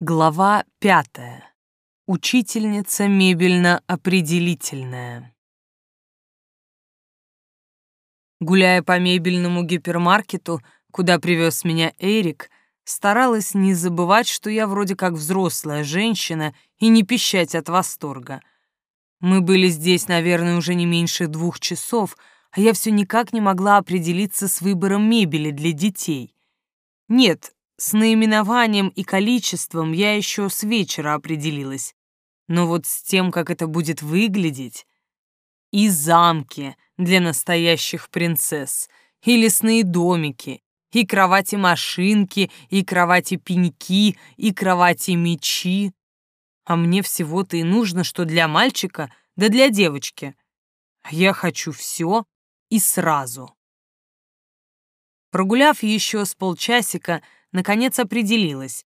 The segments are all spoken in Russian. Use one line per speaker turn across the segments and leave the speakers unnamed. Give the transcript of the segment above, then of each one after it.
Глава пятая. Учительница мебельно-определительная. Гуляя по мебельному гипермаркету, куда привез меня Эрик, старалась не забывать, что я вроде как взрослая женщина и не пищать от восторга. Мы были здесь, наверное, уже не меньше двух часов, а я все никак не могла определиться с выбором мебели для детей. Нет, с наименованием и количеством я еще с вечера определилась. Но вот с тем, как это будет выглядеть... И замки для настоящих принцесс, и лесные домики, и кровати-машинки, и кровати-пеньки, и кровати-мечи. А мне всего-то и нужно, что для мальчика, да для девочки. А я хочу все и сразу. Прогуляв еще с полчасика, наконец определилась.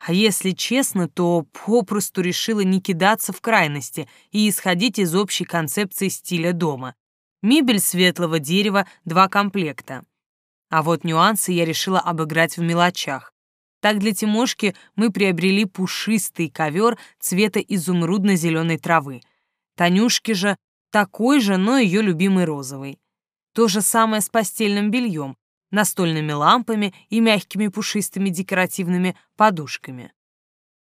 А если честно, то попросту решила не кидаться в крайности и исходить из общей концепции стиля дома. Мебель светлого дерева, два комплекта. А вот нюансы я решила обыграть в мелочах. Так для Тимошки мы приобрели пушистый ковер цвета изумрудно-зеленой травы. Танюшке же такой же, но ее любимый розовый. То же самое с постельным бельем настольными лампами и мягкими пушистыми декоративными подушками.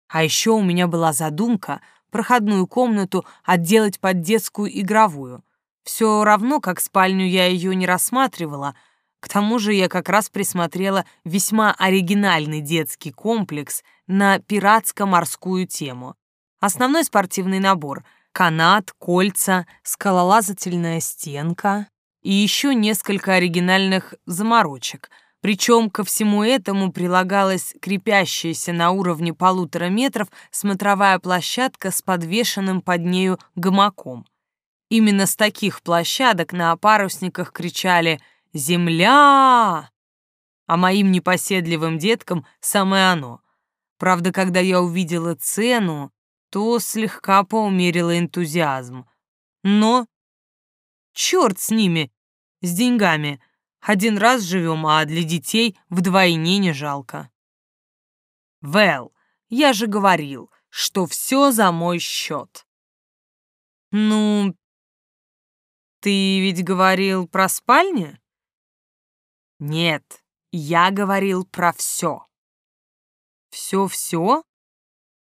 А еще у меня была задумка проходную комнату отделать под детскую игровую. Все равно, как спальню я ее не рассматривала, к тому же я как раз присмотрела весьма оригинальный детский комплекс на пиратско-морскую тему. Основной спортивный набор — канат, кольца, скалолазательная стенка, и еще несколько оригинальных заморочек. Причем ко всему этому прилагалась крепящаяся на уровне полутора метров смотровая площадка с подвешенным под нею гамаком. Именно с таких площадок на парусниках кричали «Земля!», а моим непоседливым деткам самое оно. Правда, когда я увидела цену, то слегка поумерила энтузиазм. Но черт с ними, с деньгами. Один раз живем, а для детей вдвойне не жалко. Вэл, я же говорил, что все за мой счет. Ну, ты ведь говорил про спальню? Нет, я говорил про все. Все-все?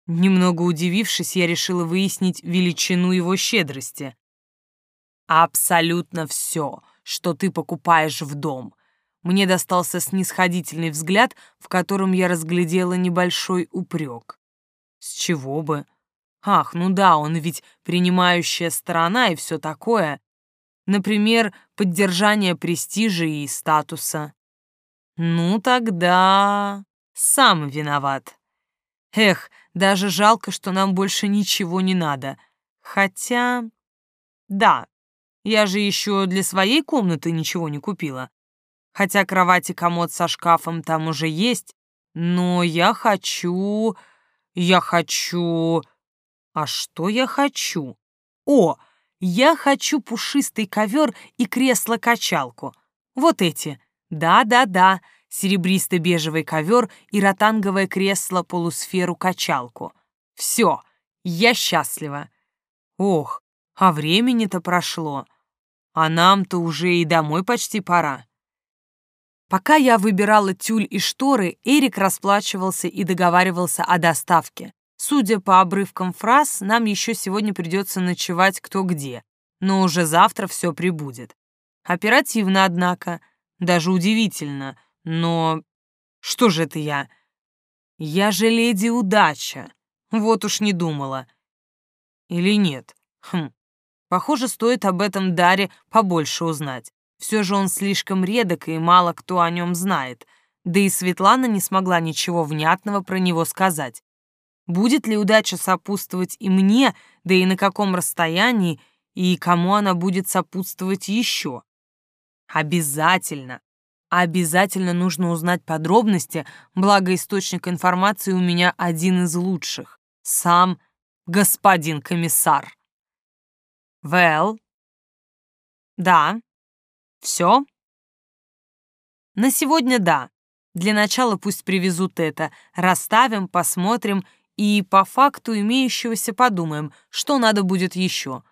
Немного удивившись, я решила выяснить величину его щедрости. Абсолютно все что ты покупаешь в дом. Мне достался снисходительный взгляд, в котором я разглядела небольшой упрек. С чего бы? Ах, ну да, он ведь принимающая сторона и все такое. Например, поддержание престижа и статуса. Ну тогда сам виноват. Эх, даже жалко, что нам больше ничего не надо. Хотя... Да, я же еще для своей комнаты ничего не купила. Хотя кровать и комод со шкафом там уже есть, но я хочу... Я хочу... А что я хочу? О, я хочу пушистый ковер и кресло-качалку. Вот эти. Да-да-да, серебристо-бежевый ковер и ротанговое кресло-полусферу-качалку. Все, я счастлива. Ох, а времени-то прошло. А нам-то уже и домой почти пора. Пока я выбирала тюль и шторы, Эрик расплачивался и договаривался о доставке. Судя по обрывкам фраз, нам еще сегодня придется ночевать кто где, но уже завтра все прибудет. Оперативно, однако, даже удивительно, но... Что же это я? Я же леди удача. Вот уж не думала. Или нет? Хм, Похоже, стоит об этом Даре побольше узнать. Все же он слишком редок, и мало кто о нем знает. Да и Светлана не смогла ничего внятного про него сказать. Будет ли удача сопутствовать и мне, да и на каком расстоянии, и кому она будет сопутствовать еще? Обязательно. Обязательно нужно узнать подробности, благо источник информации у меня один из лучших. Сам господин комиссар. Вэл? Да. Все? На сегодня да. Для начала пусть привезут это, расставим, посмотрим и по факту имеющегося подумаем, что надо будет еще.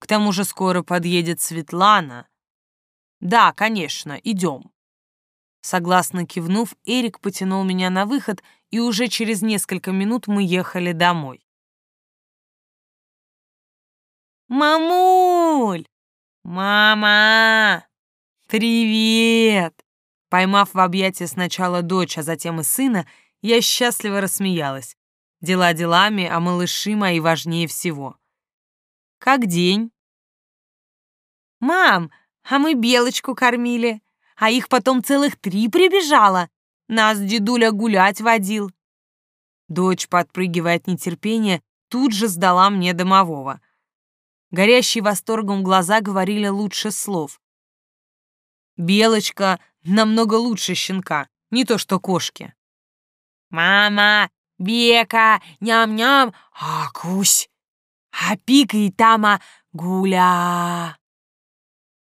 К тому же скоро подъедет Светлана. Да, конечно, идем. Согласно кивнув, Эрик потянул меня на выход, и уже через несколько минут мы ехали домой. «Мамуль! Мама! Привет!» Поймав в объятия сначала дочь, а затем и сына, я счастливо рассмеялась. Дела делами, а малыши мои важнее всего. «Как день?» «Мам, а мы белочку кормили, а их потом целых три прибежало. Нас дедуля гулять водил». Дочь, подпрыгивая от нетерпения, тут же сдала мне домового. Горящие восторгом глаза говорили лучше слов. Белочка намного лучше щенка, не то что кошки. «Мама, Бека, ням-ням, акусь, а пика и тама гуля».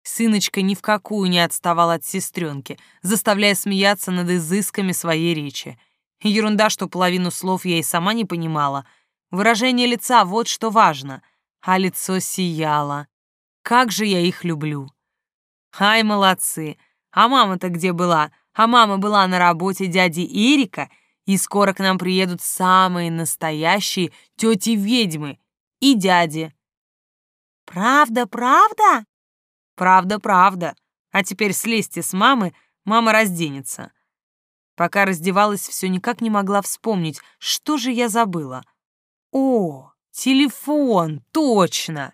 Сыночка ни в какую не отставал от сестренки, заставляя смеяться над изысками своей речи. Ерунда, что половину слов я и сама не понимала. Выражение лица — вот что важно. А лицо сияло. Как же я их люблю. Ай, молодцы. А мама-то где была? А мама была на работе дяди Эрика, и скоро к нам приедут самые настоящие тети-ведьмы и дяди. Правда, правда? Правда, правда. А теперь слезьте с мамы, мама разденется. Пока раздевалась, все никак не могла вспомнить, что же я забыла. О, телефон, точно!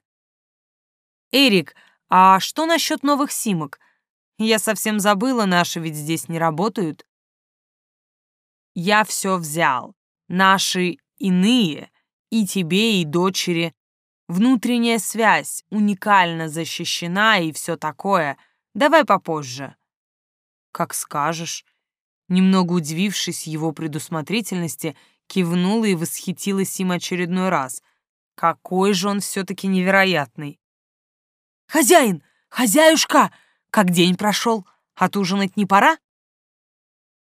Эрик, а что насчет новых симок? Я совсем забыла, наши ведь здесь не работают. Я все взял. Наши иные, и тебе, и дочери. Внутренняя связь уникально защищена и все такое. Давай попозже. Как скажешь. Немного удивившись его предусмотрительности, кивнула и восхитилась им очередной раз. Какой же он все-таки невероятный. «Хозяин! Хозяюшка! Как день прошел? Отужинать не пора?»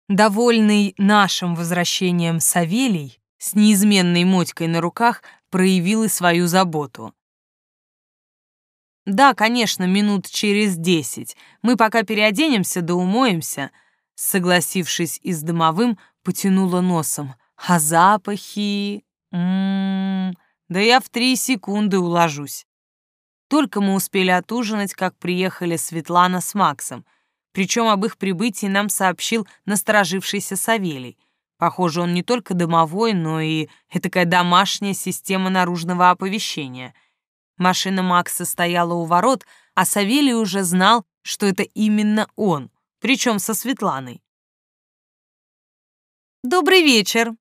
Довольный нашим возвращением Савелий с неизменной мотькой на руках проявил и свою заботу. «Да, конечно, минут через десять. Мы пока переоденемся да умоемся», согласившись и с домовым, потянула носом. «А запахи... М -м -м, да я в три секунды уложусь». Только мы успели отужинать, как приехали Светлана с Максом. Причем об их прибытии нам сообщил насторожившийся Савелий. Похоже, он не только домовой, но и такая домашняя система наружного оповещения. Машина Макса стояла у ворот, а Савелий уже знал, что это именно он, причем со Светланой. «Добрый вечер!»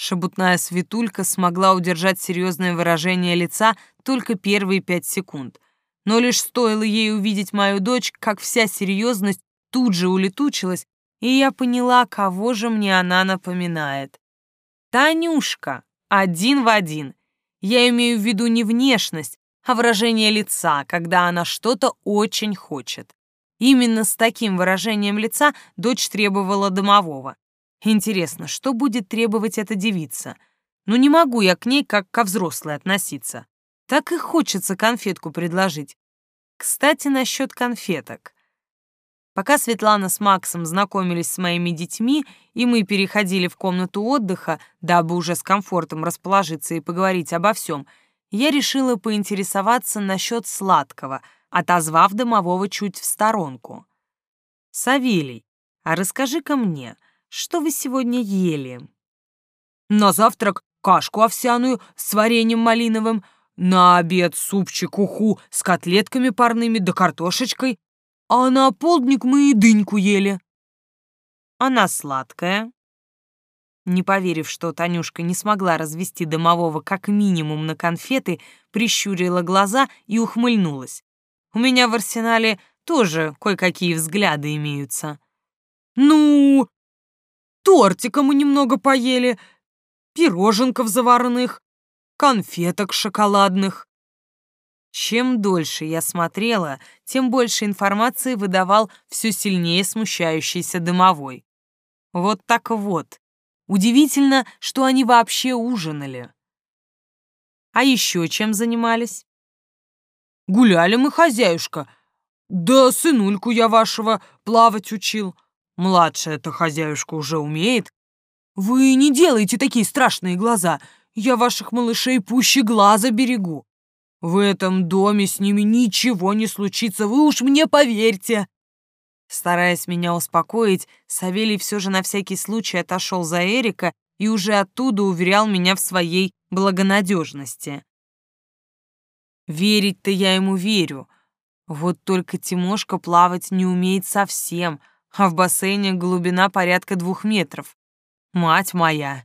Шебутная Светулька смогла удержать серьезное выражение лица только первые пять секунд. Но лишь стоило ей увидеть мою дочь, как вся серьезность тут же улетучилась, и я поняла, кого же мне она напоминает. Танюшка, один в один. Я имею в виду не внешность, а выражение лица, когда она что-то очень хочет. Именно с таким выражением лица дочь требовала домового. Интересно, что будет требовать эта девица? Ну не могу я к ней как ко взрослой относиться. Так и хочется конфетку предложить. Кстати, насчет конфеток. Пока Светлана с Максом знакомились с моими детьми, и мы переходили в комнату отдыха, дабы уже с комфортом расположиться и поговорить обо всем, я решила поинтересоваться насчет сладкого, отозвав домового чуть в сторонку. «Савелий, а расскажи-ка мне, что вы сегодня ели?» «На завтрак кашку овсяную с вареньем малиновым, на обед супчик уху с котлетками парными да картошечкой, а на полдник мы и дыньку ели. Она сладкая. Не поверив, что Танюшка не смогла развести домового как минимум на конфеты, прищурила глаза и ухмыльнулась. У меня в арсенале тоже кое-какие взгляды имеются. Ну, тортика мы немного поели, пироженков заварных, конфеток шоколадных. Чем дольше я смотрела, тем больше информации выдавал все сильнее смущающийся дымовой. Вот так вот. Удивительно, что они вообще ужинали. А еще чем занимались?
Гуляли мы, хозяюшка. Да сынульку я вашего плавать учил. Младшая-то хозяюшка уже умеет. Вы не делайте такие страшные глаза. Я ваших малышей пуще глаза берегу. В этом доме с ними ничего не случится, вы уж мне поверьте.
Стараясь меня успокоить, Савелий все же на всякий случай отошел за Эрика и уже оттуда уверял меня в своей благонадежности. Верить-то я ему верю. Вот только Тимошка плавать не умеет совсем, а в бассейне глубина порядка двух метров. Мать моя!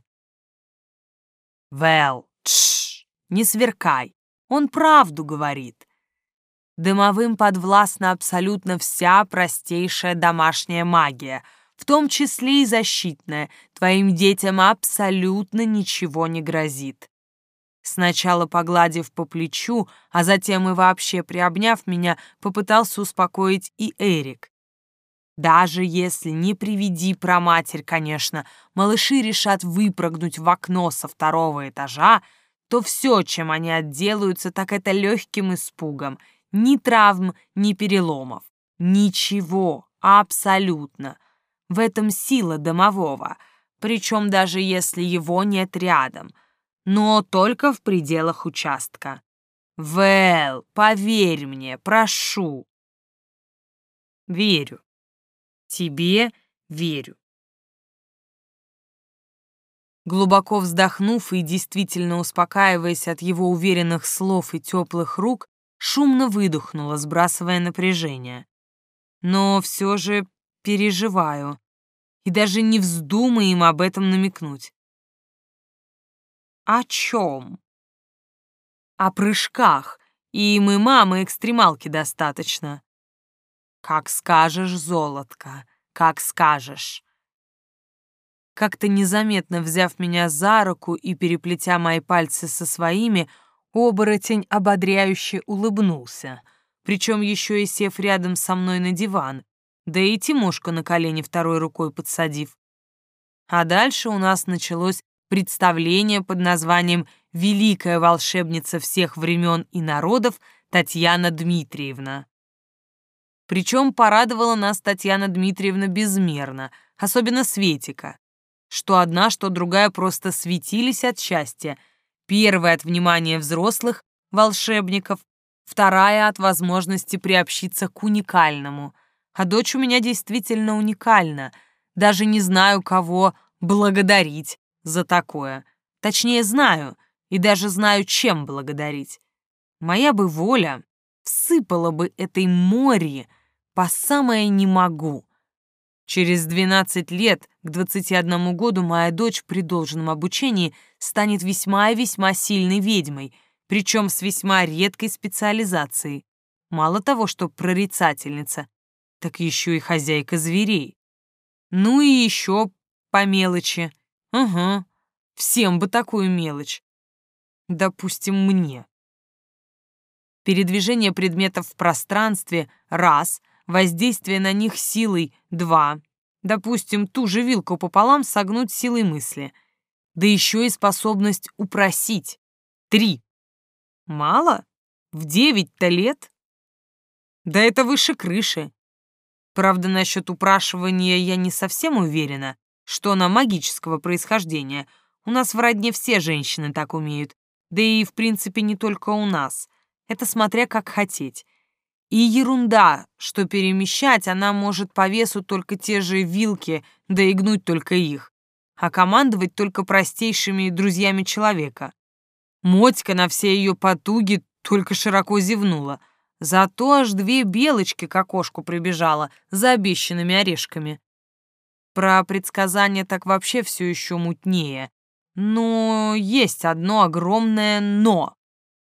Вэл, тш, не сверкай. Он правду говорит. Дымовым подвластна абсолютно вся простейшая домашняя магия, в том числе и защитная. Твоим детям абсолютно ничего не грозит. Сначала погладив по плечу, а затем и вообще приобняв меня, попытался успокоить и Эрик. Даже если не приведи про матерь, конечно, малыши решат выпрыгнуть в окно со второго этажа, то все, чем они отделаются, так это легким испугом — ни травм, ни переломов. Ничего, абсолютно. В этом сила домового, причем даже если его нет рядом, но только в пределах участка. Вэл, поверь мне, прошу. Верю. Тебе верю. Глубоко вздохнув и действительно успокаиваясь от его уверенных слов и теплых рук, шумно выдохнула, сбрасывая напряжение. Но все же переживаю. И даже не вздумай им об этом намекнуть. О чем? О прыжках. И мы мамы экстремалки достаточно. Как скажешь, золотко, как скажешь. Как-то незаметно взяв меня за руку и переплетя мои пальцы со своими, Оборотень ободряюще улыбнулся, причем еще и сев рядом со мной на диван, да и Тимошка на колени второй рукой подсадив. А дальше у нас началось представление под названием «Великая волшебница всех времен и народов» Татьяна Дмитриевна. Причем порадовала нас Татьяна Дмитриевна безмерно, особенно Светика. Что одна, что другая просто светились от счастья — Первая от внимания взрослых, волшебников, вторая от возможности приобщиться к уникальному. А дочь у меня действительно уникальна. Даже не знаю, кого благодарить за такое. Точнее, знаю, и даже знаю, чем благодарить. Моя бы воля всыпала бы этой море по самое не могу. Через 12 лет, к 21 году, моя дочь при должном обучении станет весьма и весьма сильной ведьмой, причем с весьма редкой специализацией. Мало того, что прорицательница, так еще и хозяйка зверей. Ну и еще по мелочи. Угу, всем бы такую мелочь. Допустим, мне. Передвижение предметов в пространстве — раз — воздействие на них силой — два. Допустим, ту же вилку пополам согнуть силой мысли. Да еще и способность упросить — три. Мало? В девять-то лет? Да это выше крыши. Правда, насчет упрашивания я не совсем уверена, что она магического происхождения. У нас в родне все женщины так умеют. Да и, в принципе, не только у нас. Это смотря как хотеть. И ерунда, что перемещать она может по весу только те же вилки, да и гнуть только их, а командовать только простейшими друзьями человека. Мотька на все ее потуги только широко зевнула. Зато аж две белочки к окошку прибежала за обещанными орешками. Про предсказания так вообще все еще мутнее. Но есть одно огромное «но».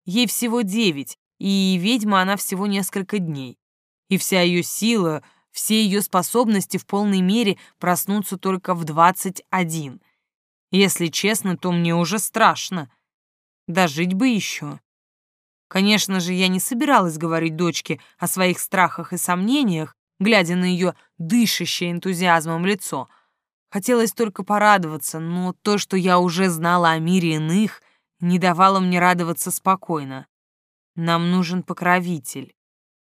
Ей всего девять, и ведьма она всего несколько дней. И вся ее сила, все ее способности в полной мере проснутся только в 21. Если честно, то мне уже страшно. Дожить бы еще. Конечно же, я не собиралась говорить дочке о своих страхах и сомнениях, глядя на ее дышащее энтузиазмом лицо. Хотелось только порадоваться, но то, что я уже знала о мире иных, не давало мне радоваться спокойно. Нам нужен покровитель.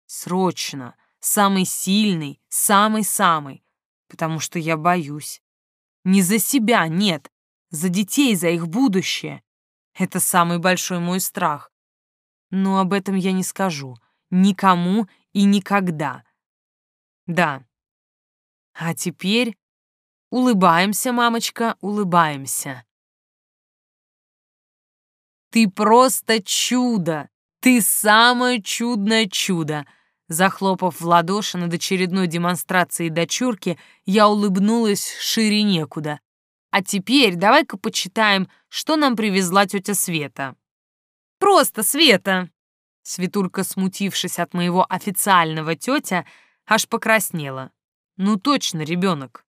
Срочно. Самый сильный, самый-самый. Потому что я боюсь. Не за себя, нет. За детей, за их будущее. Это самый большой мой страх. Но об этом я не скажу. Никому и никогда. Да. А теперь улыбаемся, мамочка, улыбаемся. Ты просто чудо! Ты самое чудное чудо! Захлопав в ладоши над очередной демонстрацией дочурки, я улыбнулась шире некуда. А теперь давай-ка почитаем, что нам привезла тетя Света. Просто Света! Светулька, смутившись от моего официального тетя, аж покраснела. Ну точно, ребенок.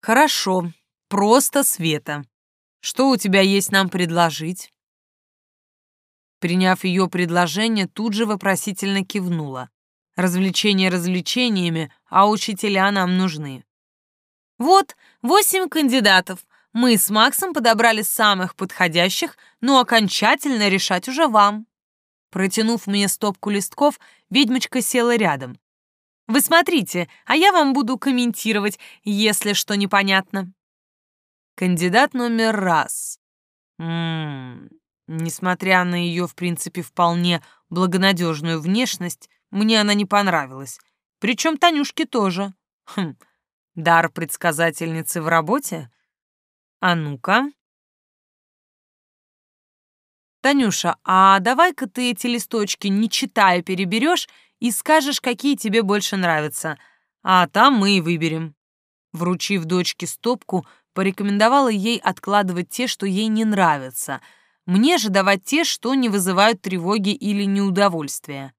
Хорошо, просто Света. Что у тебя есть нам предложить? Приняв ее предложение, тут же вопросительно кивнула. Развлечения развлечениями, а учителя нам нужны. Вот, восемь кандидатов. Мы с Максом подобрали самых подходящих, но окончательно решать уже вам. Протянув мне стопку листков, ведьмочка села рядом. Вы смотрите, а я вам буду комментировать, если что непонятно. Кандидат номер раз. Ммм, Несмотря на ее, в принципе, вполне благонадежную внешность, мне она не понравилась. Причем Танюшке тоже. Хм, дар предсказательницы в работе? А ну-ка. Танюша, а давай-ка ты эти листочки, не читая, переберешь и скажешь, какие тебе больше нравятся. А там мы и выберем. Вручив дочке стопку, порекомендовала ей откладывать те, что ей не нравятся — мне же давать те, что не вызывают тревоги или неудовольствия.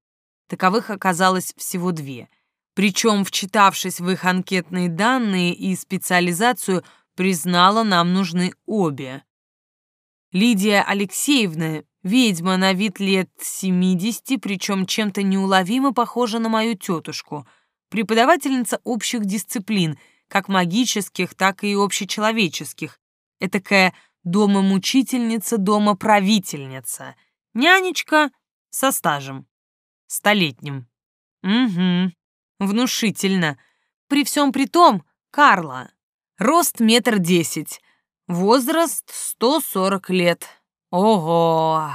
Таковых оказалось всего две. Причем, вчитавшись в их анкетные данные и специализацию, признала, нам нужны обе. Лидия Алексеевна, ведьма на вид лет 70, причем чем-то неуловимо похожа на мою тетушку, преподавательница общих дисциплин, как магических, так и общечеловеческих, этакая дома мучительница, дома правительница, нянечка со стажем, столетним. Угу, внушительно. При всем при том, Карла, рост метр десять, возраст сто сорок лет. Ого!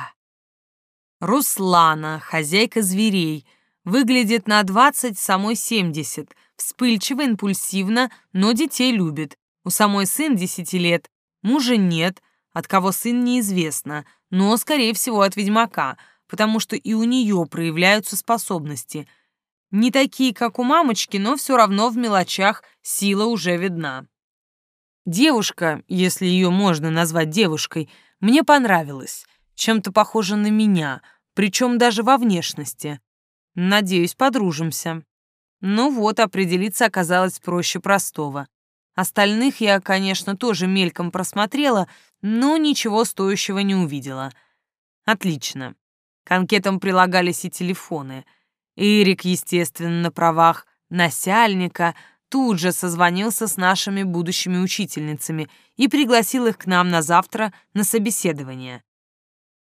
Руслана, хозяйка зверей, выглядит на двадцать, самой семьдесят, вспыльчиво, импульсивно, но детей любит. У самой сын десяти лет, Мужа нет, от кого сын неизвестно, но, скорее всего, от ведьмака, потому что и у нее проявляются способности. Не такие, как у мамочки, но все равно в мелочах сила уже видна. Девушка, если ее можно назвать девушкой, мне понравилась, чем-то похожа на меня, причем даже во внешности. Надеюсь, подружимся. Ну вот, определиться оказалось проще простого. Остальных я, конечно, тоже мельком просмотрела, но ничего стоящего не увидела. Отлично. К анкетам прилагались и телефоны. Эрик, естественно, на правах насяльника, тут же созвонился с нашими будущими учительницами и пригласил их к нам на завтра на собеседование.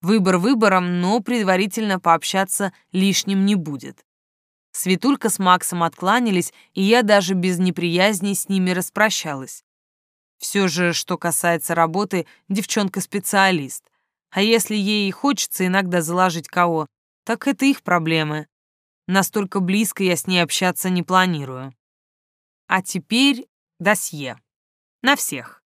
Выбор выбором, но предварительно пообщаться лишним не будет. Светулька с Максом откланялись, и я даже без неприязни с ними распрощалась. Все же, что касается работы, девчонка специалист. А если ей хочется иногда заложить кого, так это их проблемы. Настолько близко я с ней общаться не планирую. А теперь досье. На всех.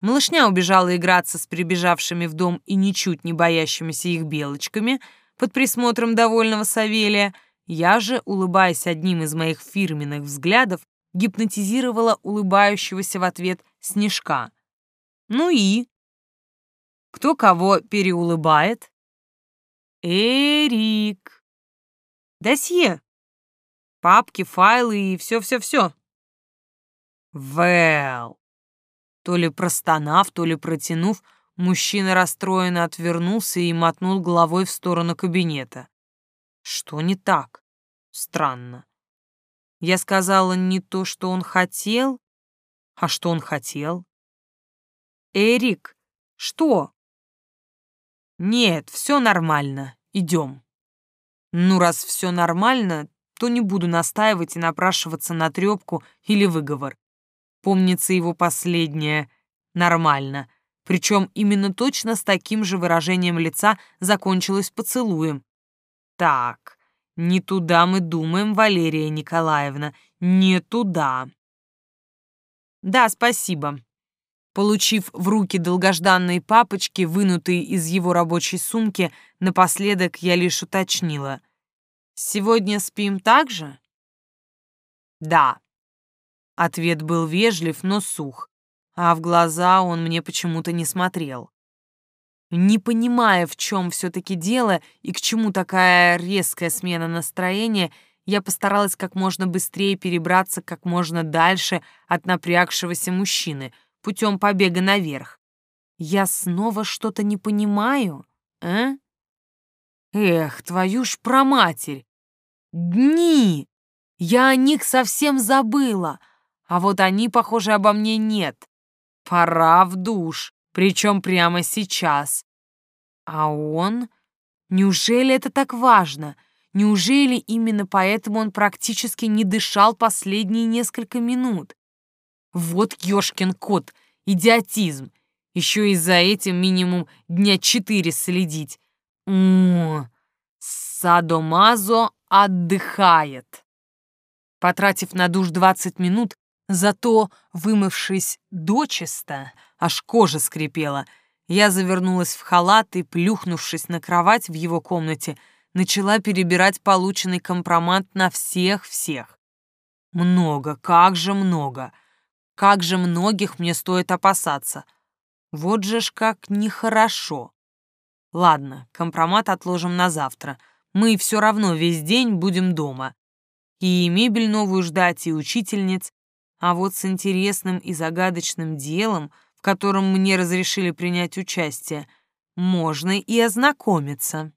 Малышня убежала играться с прибежавшими в дом и ничуть не боящимися их белочками под присмотром довольного Савелия — я же, улыбаясь одним из моих фирменных взглядов, гипнотизировала улыбающегося в ответ снежка. Ну и? Кто кого переулыбает? Эрик. Досье. Папки, файлы и все-все-все. Вэл. То ли простонав, то ли протянув, мужчина расстроенно отвернулся и мотнул головой в сторону кабинета. Что не так? Странно. Я сказала не то, что он хотел, а что он хотел. Эрик, что? Нет, все нормально, идем. Ну, раз все нормально, то не буду настаивать и напрашиваться на трепку или выговор. Помнится его последнее «нормально», причем именно точно с таким же выражением лица закончилось поцелуем. Так, не туда мы думаем, Валерия Николаевна, не туда. Да, спасибо. Получив в руки долгожданные папочки, вынутые из его рабочей сумки, напоследок я лишь уточнила. «Сегодня спим так же?» «Да». Ответ был вежлив, но сух, а в глаза он мне почему-то не смотрел. Не понимая, в чем все-таки дело и к чему такая резкая смена настроения, я постаралась как можно быстрее перебраться как можно дальше от напрягшегося мужчины путем побега наверх. Я снова что-то не понимаю, а? Эх, твою ж проматерь! Дни! Я о них совсем забыла, а вот они, похоже, обо мне нет. Пора в душ причем прямо сейчас. А он? Неужели это так важно? Неужели именно поэтому он практически не дышал последние несколько минут? Вот ёшкин кот, идиотизм. Еще и за этим минимум дня четыре следить. О, Садомазо отдыхает. Потратив на душ двадцать минут, зато вымывшись дочисто, аж кожа скрипела. Я завернулась в халат и, плюхнувшись на кровать в его комнате, начала перебирать полученный компромат на всех-всех. Много, как же много. Как же многих мне стоит опасаться. Вот же ж как нехорошо. Ладно, компромат отложим на завтра. Мы все равно весь день будем дома. И мебель новую ждать, и учительниц. А вот с интересным и загадочным делом в котором мне разрешили принять участие, можно и ознакомиться.